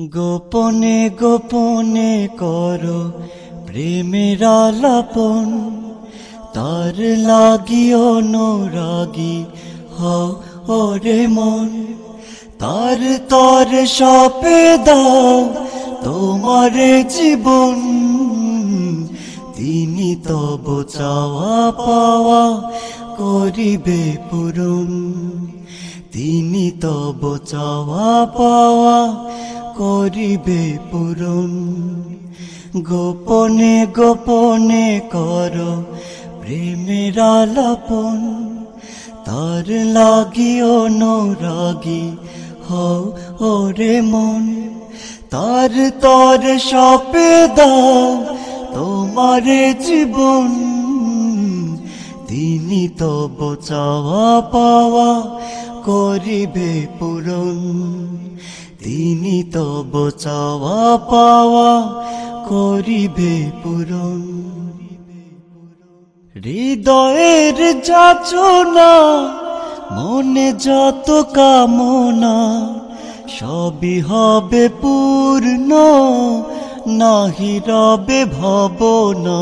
গোপনে গোপনে করো প্রেমের আলাপন। তার লাগিও অনুরাগী হ ওরে মন। তার তর সপে দাও তোমার জীবন। তিনি তব চাওয়া পাওয়া করিবে পূরণ। তিনি তব চাওয়া পাওয়া করিবে পূরণ। গোপনে গোপনে কর প্রেমের আলাপন। তার লাগিও অনুরাগী হও ওরে মন। তার তর সপে দাও তোমার জীবন। তিনি তব চাওয়া পাওয়া করিবে পূরণ। তিনি তব চাওয়া পাওয়া করিবে পূরণ। হৃদয়ের যাচনা, মনে যত কামনা, সবই হবে পূর্ণ, নাহি রবে ভবনা।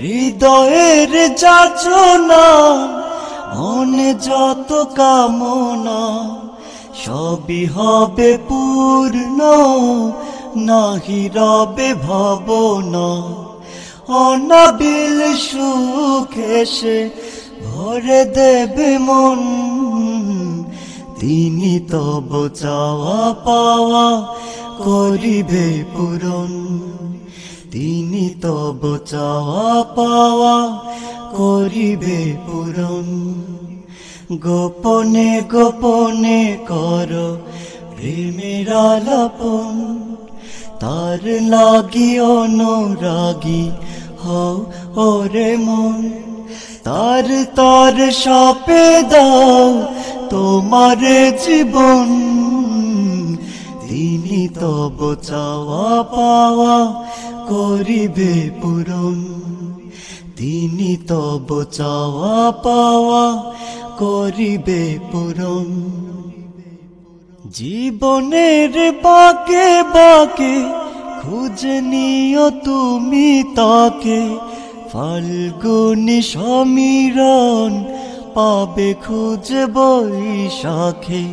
হৃদয়ের যাচনা, মনে যত কামনা সবই হবে পূর্ণ, নাহি রবে ভবনা। অনাবিল সুখ এসে ভরে দেবে মন। তিনি তব চাওয়া পাওয়া করিবে পূরণ। তিনি তব চাওয়া পাওয়া করিবে পূরণ। গোপনে গোপনে কর প্রেমের আলাপন। তার লাগি অনুরাগী হও ওরে মন। তার তার সাপে দাও তোমার জীবন। তিনি তব চাওয়া পাওয়া করিবে পূরণ। তিনি তব চাওয়া পাওয়া করিবে পূরণ। জীবনের বাকে বাকে খুঁজে নিও তুমি তাকে। ফাল্গুনি সমীরণ পাবে খুঁজে বৈশাখে।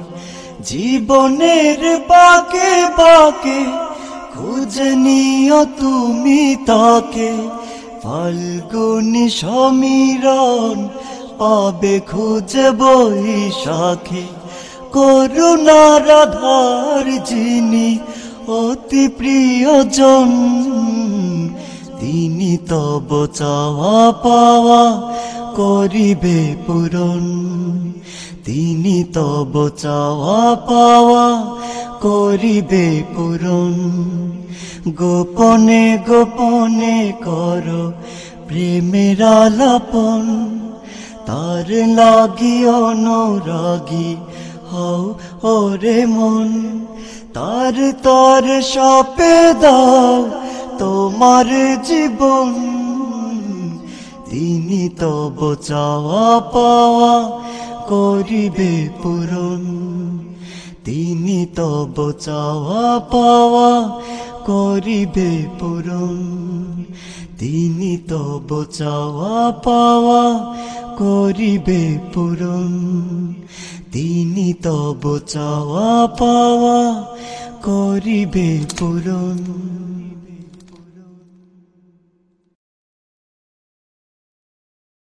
জীবনের বাকে বাকে খুঁজে নিও তুমি তাকে। ফাল্গুনি সমীরণ পাবে খুঁজে বৈশাখে। করুণার আধার যিনি অতি প্রিয়জন, তিনি তব চাওয়া পাওয়া করিবে পূরণ। তিনি তব চাওয়া পাওয়া করিবে পূরণ। গোপনে গোপনে কর প্রেমের আলাপন, তার লাগি অনুরাগী হও ওরে মন। তার তার সপে দাও তোমার জীবন তিনি তব চাওয়া পাওয়া করিবে পূরণ। তিনি তব চাওয়া পাওয়া করিবে পূরণ। তিনি তব চাওয়া পাওয়া করিবে পূরণ। তিনি তব চাওয়া পাওয়া করিবে পূরণ।